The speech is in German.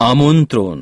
আমন্ত্রণ